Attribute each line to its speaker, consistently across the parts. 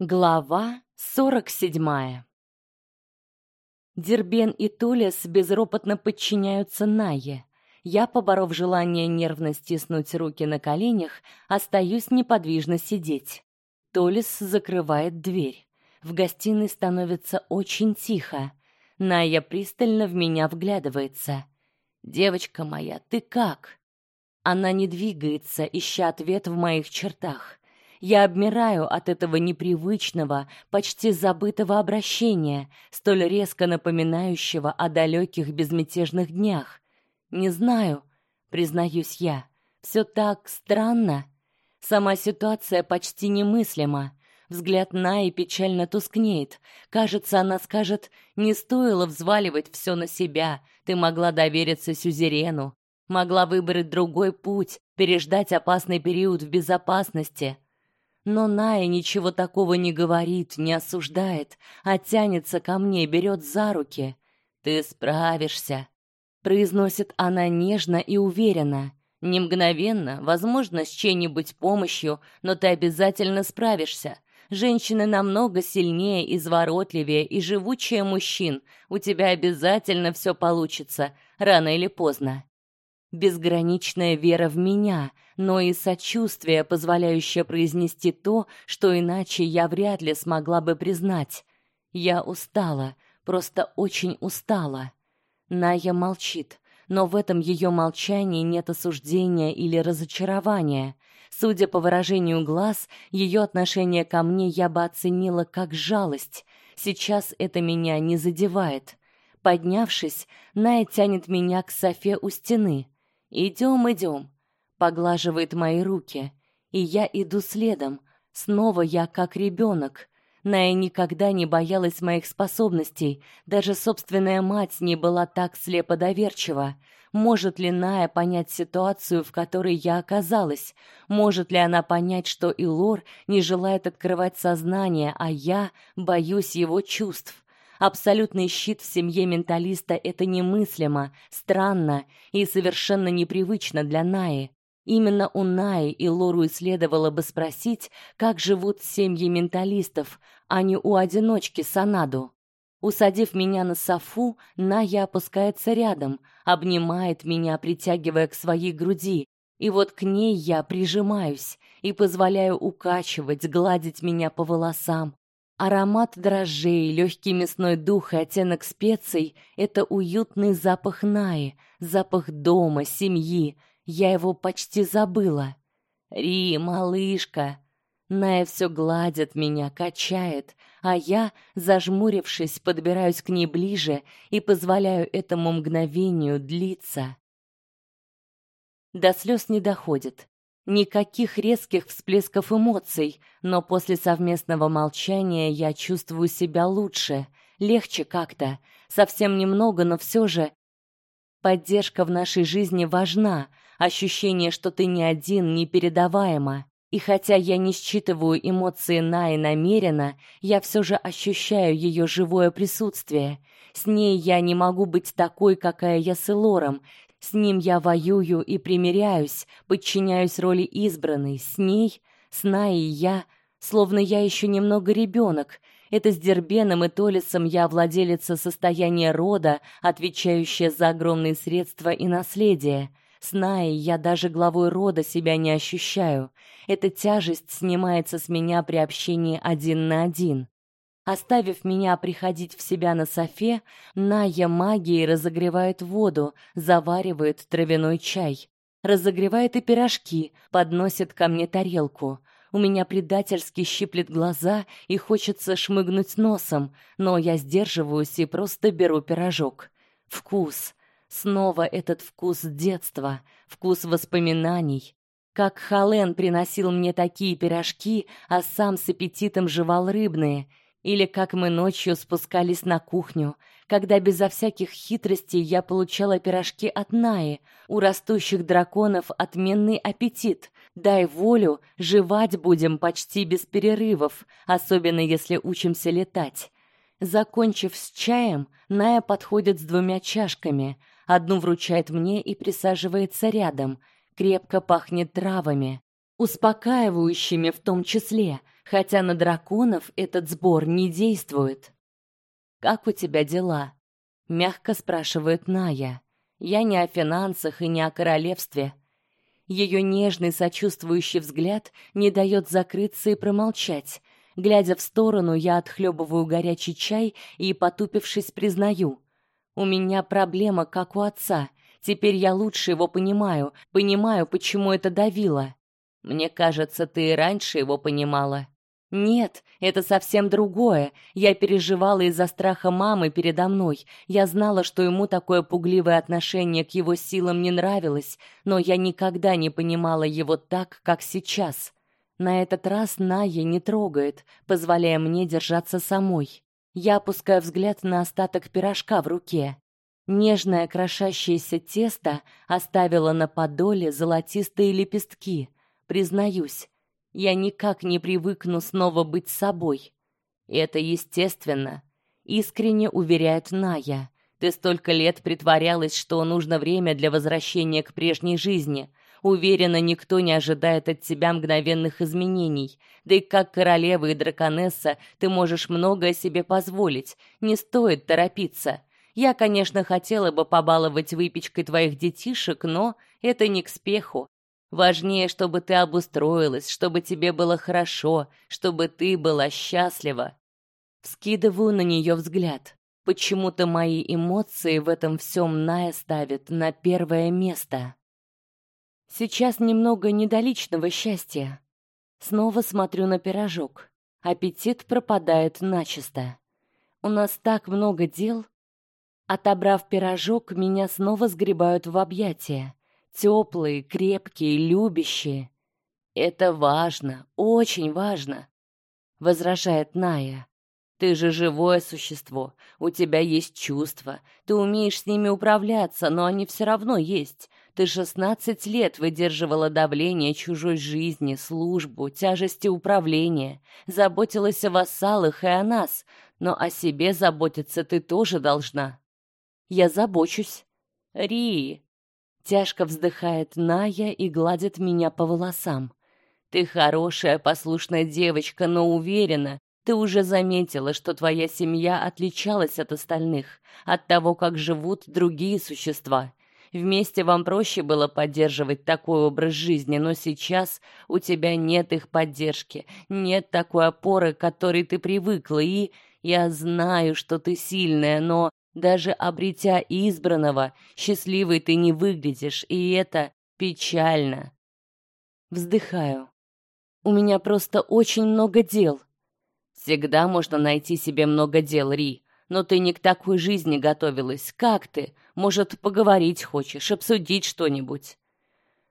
Speaker 1: Глава 47. Дербен и Тулес безропотно подчиняются Нае. Я, поборов желание нервно стиснуть руки на коленях, остаюсь неподвижно сидеть. Толес закрывает дверь. В гостиной становится очень тихо. Ная пристально в меня вглядывается. Девочка моя, ты как? Она не двигается, ища ответ в моих чертах. Я обмираю от этого непривычного, почти забытого обращения, столь резко напоминающего о далеких безмятежных днях. Не знаю, признаюсь я. Все так странно. Сама ситуация почти немыслима. Взгляд Наи печально тускнеет. Кажется, она скажет: "Не стоило взваливать все на себя. Ты могла довериться сюзерену, могла выбрать другой путь, переждать опасный период в безопасности". Но Ная ничего такого не говорит, не осуждает, а тянется ко мне, берет за руки. Ты справишься, произносит она нежно и уверенно. Не мгновенно, возможно, с чьей-нибудь помощью, но ты обязательно справишься. Женщины намного сильнее, изворотливее и живучее мужчин. У тебя обязательно все получится, рано или поздно безграничная вера в меня, но и сочувствие, позволяющее произнести то, что иначе я вряд ли смогла бы признать. Я устала, просто очень устала. Ная молчит, но в этом ее молчании нет осуждения или разочарования. Судя по выражению глаз, ее отношение ко мне я бы оценила как жалость. Сейчас это меня не задевает. Поднявшись, Ная тянет меня к Софе у стены. Идем, идем. Поглаживает мои руки, и я иду следом. Снова я как ребенок. Ная никогда не боялась моих способностей, даже собственная мать не была так слепо доверчива. Может ли Ная понять ситуацию, в которой я оказалась? Может ли она понять, что Илор не желает открывать сознание, а я боюсь его чувств? Абсолютный щит в семье менталиста это немыслимо, странно и совершенно непривычно для Наи. Именно у Наи и Лору следовало бы спросить, как живут семьи менталистов, а не у одиночки Санаду. Усадив меня на софу, Ная опускается рядом, обнимает меня, притягивая к своей груди, и вот к ней я прижимаюсь и позволяю укачивать, гладить меня по волосам, Аромат дрожжей, легкий мясной дух и оттенок специй — это уютный запах Наи, запах дома, семьи. Я его почти забыла. Ри, малышка. Ная все гладит меня, качает, а я, зажмурившись, подбираюсь к ней ближе и позволяю этому мгновению длиться. До слез не доходит. Никаких резких всплесков эмоций, но после совместного молчания я чувствую себя лучше, легче как-то, совсем немного, но все же поддержка в нашей жизни важна, ощущение, что ты не один, непередаваемо. И хотя я не считываю эмоции Наи намеренно, я все же ощущаю ее живое присутствие. С ней я не могу быть такой, какая я с Элором, с ним я воюю и примиряюсь, подчиняюсь роли избранной. С ней, с Наей я, словно я еще немного ребенок. Это с Дербеном и Толисом я владелица состояния рода, отвечающая за огромные средства и наследие. С Наей я даже главой рода себя не ощущаю. Эта тяжесть снимается с меня при общении один на один. Оставив меня приходить в себя на софе, Ная магией разогревает воду, заваривает травяной чай, разогревает и пирожки, подносит ко мне тарелку. У меня предательски щиплет глаза и хочется шмыгнуть носом, но я сдерживаюсь и просто беру пирожок. Вкус. Снова этот вкус детства, вкус воспоминаний. Как Хален приносил мне такие пирожки, а сам с аппетитом жевал рыбные — или как мы ночью спускались на кухню, когда безо всяких хитростей я получала пирожки от Наи. У растущих драконов отменный аппетит. Дай волю, жевать будем почти без перерывов, особенно если учимся летать. Закончив с чаем, Ная подходит с двумя чашками. Одну вручает мне и присаживается рядом. Крепко пахнет травами, успокаивающими в том числе. хотя на драконов этот сбор не действует. Как у тебя дела? мягко спрашивает Ная. Я не о финансах и не о королевстве. Ее нежный сочувствующий взгляд не дает закрыться и промолчать. Глядя в сторону, я отхлебываю горячий чай и, потупившись, признаю: у меня проблема, как у отца. Теперь я лучше его понимаю, понимаю, почему это давило. Мне кажется, ты и раньше его понимала. Нет, это совсем другое. Я переживала из-за страха мамы передо мной. Я знала, что ему такое пугливое отношение к его силам не нравилось, но я никогда не понимала его так, как сейчас. На этот раз Ная не трогает, позволяя мне держаться самой. Я опускаю взгляд на остаток пирожка в руке. Нежное крошащееся тесто оставило на подоле золотистые лепестки. Признаюсь, я никак не привыкну снова быть собой. Это естественно, искренне уверяет Ная. Ты столько лет притворялась, что нужно время для возвращения к прежней жизни. Уверена, никто не ожидает от тебя мгновенных изменений. Да и как королева и драконесса ты можешь многое себе позволить. Не стоит торопиться. Я, конечно, хотела бы побаловать выпечкой твоих детишек, но это не к спеху. Важнее, чтобы ты обустроилась, чтобы тебе было хорошо, чтобы ты была счастлива. Скидываю на нее взгляд. Почему-то мои эмоции в этом всем Ная ставит на первое место. Сейчас немного недоличного счастья. Снова смотрю на пирожок. Аппетит пропадает начисто. У нас так много дел. Отобрав пирожок, меня снова сгребают в объятия теплые, крепкие, любящие. Это важно, очень важно, возражает Ная. Ты же живое существо, у тебя есть чувства, ты умеешь с ними управляться, но они все равно есть. Ты шестнадцать лет выдерживала давление чужой жизни, службу, тяжести управления, заботилась о вассалах и о нас, но о себе заботиться ты тоже должна. Я забочусь. Ри, Тяжко вздыхает Ная и гладит меня по волосам. Ты хорошая, послушная девочка, но уверена, ты уже заметила, что твоя семья отличалась от остальных, от того, как живут другие существа. Вместе вам проще было поддерживать такой образ жизни, но сейчас у тебя нет их поддержки, нет такой опоры, к которой ты привыкла, и я знаю, что ты сильная, но даже обретя избранного, счастливой ты не выглядишь, и это печально. Вздыхаю. У меня просто очень много дел. Всегда можно найти себе много дел, Ри. Но ты не к такой жизни готовилась. Как ты? Может, поговорить хочешь, обсудить что-нибудь?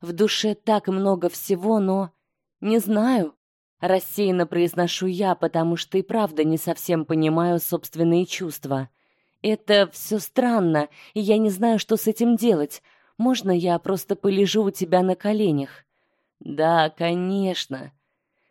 Speaker 1: В душе так много всего, но не знаю. Рассеянно произношу я, потому что и правда не совсем понимаю собственные чувства. Это все странно, и я не знаю, что с этим делать. Можно я просто полежу у тебя на коленях? Да, конечно.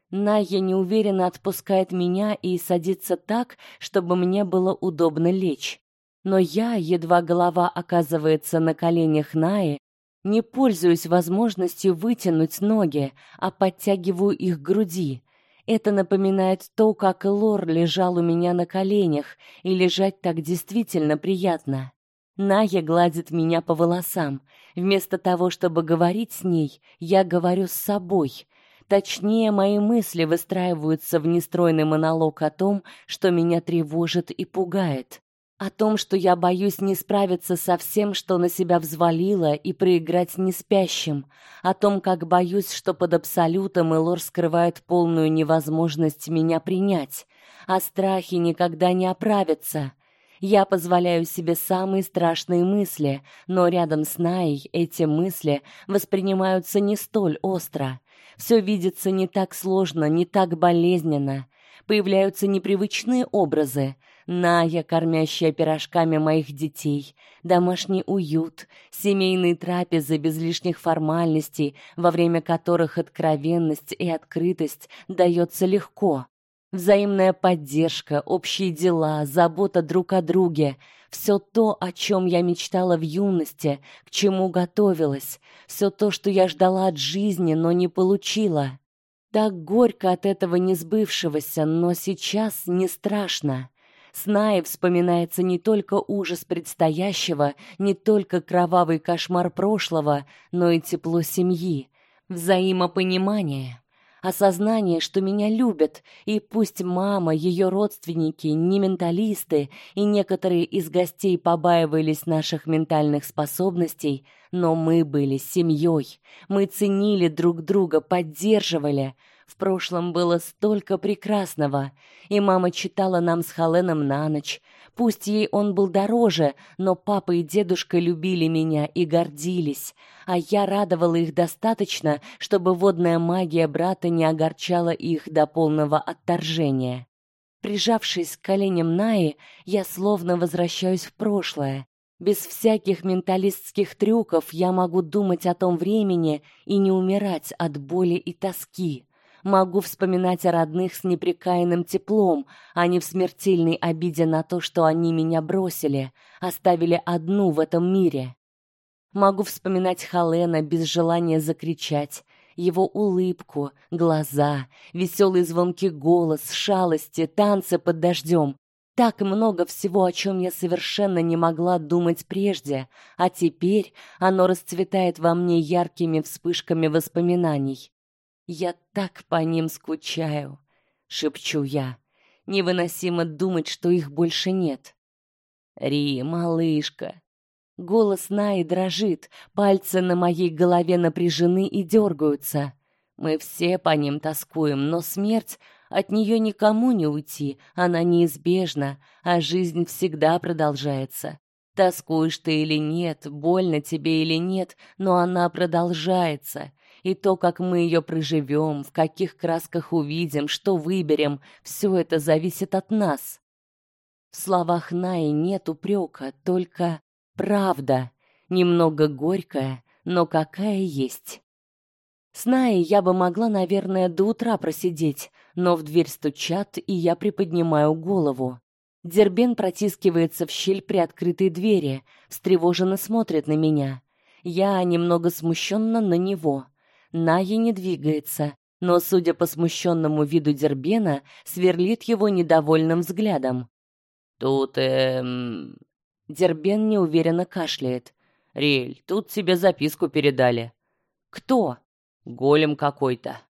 Speaker 1: Ная неуверенно отпускает меня и садится так, чтобы мне было удобно лечь. Но я, едва голова оказывается на коленях Наи, не пользуюсь возможностью вытянуть ноги, а подтягиваю их к груди. Это напоминает то, как Лор лежал у меня на коленях, и лежать так действительно приятно. Ная гладит меня по волосам. Вместо того, чтобы говорить с ней, я говорю с собой. Точнее, мои мысли выстраиваются в нестройный монолог о том, что меня тревожит и пугает. О том, что я боюсь не справиться со всем, что на себя взвалила, и проиграть не спящим. О том, как боюсь, что под абсолютом Элор скрывает полную невозможность меня принять. О страхе никогда не оправиться. Я позволяю себе самые страшные мысли, но рядом с Наей эти мысли воспринимаются не столь остро. Все видится не так сложно, не так болезненно. Появляются непривычные образы — Ная, кормящая пирожками моих детей, домашний уют, семейные трапезы без лишних формальностей, во время которых откровенность и открытость дается легко. Взаимная поддержка, общие дела, забота друг о друге все то, о чем я мечтала в юности, к чему готовилась, все то, что я ждала от жизни, но не получила. Так горько от этого несбывшегося, но сейчас не страшно. С Наей вспоминается не только ужас предстоящего, не только кровавый кошмар прошлого, но и тепло семьи, взаимопонимание осознание, что меня любят, и пусть мама, ее родственники не менталисты, и некоторые из гостей побаивались наших ментальных способностей, но мы были семьей. Мы ценили друг друга, поддерживали. В прошлом было столько прекрасного, и мама читала нам с Халеном на ночь. Пусть ей он был дороже, но папа и дедушка любили меня и гордились, а я радовала их достаточно, чтобы водная магия брата не огорчала их до полного отторжения. Прижавшись к коленям Наи, я словно возвращаюсь в прошлое. Без всяких менталистских трюков я могу думать о том времени и не умирать от боли и тоски. Могу вспоминать о родных с непрекаянным теплом, а не в смертельной обиде на то, что они меня бросили, оставили одну в этом мире. Могу вспоминать Халена без желания закричать, его улыбку, глаза, веселый звонкий голос, шалости, танцы под дождем. Так много всего, о чем я совершенно не могла думать прежде, а теперь оно расцветает во мне яркими вспышками воспоминаний. Я так по ним скучаю, шепчу я. Невыносимо думать, что их больше нет. Ри, малышка. Голос Наи дрожит, пальцы на моей голове напряжены и дергаются. Мы все по ним тоскуем, но смерть от нее никому не уйти, она неизбежна, а жизнь всегда продолжается. Тоскуешь ты или нет, больно тебе или нет, но она продолжается и то, как мы ее проживем, в каких красках увидим, что выберем, все это зависит от нас. В словах Наи нет упрека, только правда, немного горькая, но какая есть. С Наей я бы могла, наверное, до утра просидеть, но в дверь стучат, и я приподнимаю голову. Дербен протискивается в щель при открытой двери, встревоженно смотрит на меня. Я немного смущенно на него. Ная не двигается, но, судя по смущенному виду Дербена, сверлит его недовольным взглядом. Тут эм Дербен неуверенно кашляет. Рель, тут тебе записку передали. Кто? Голем какой-то.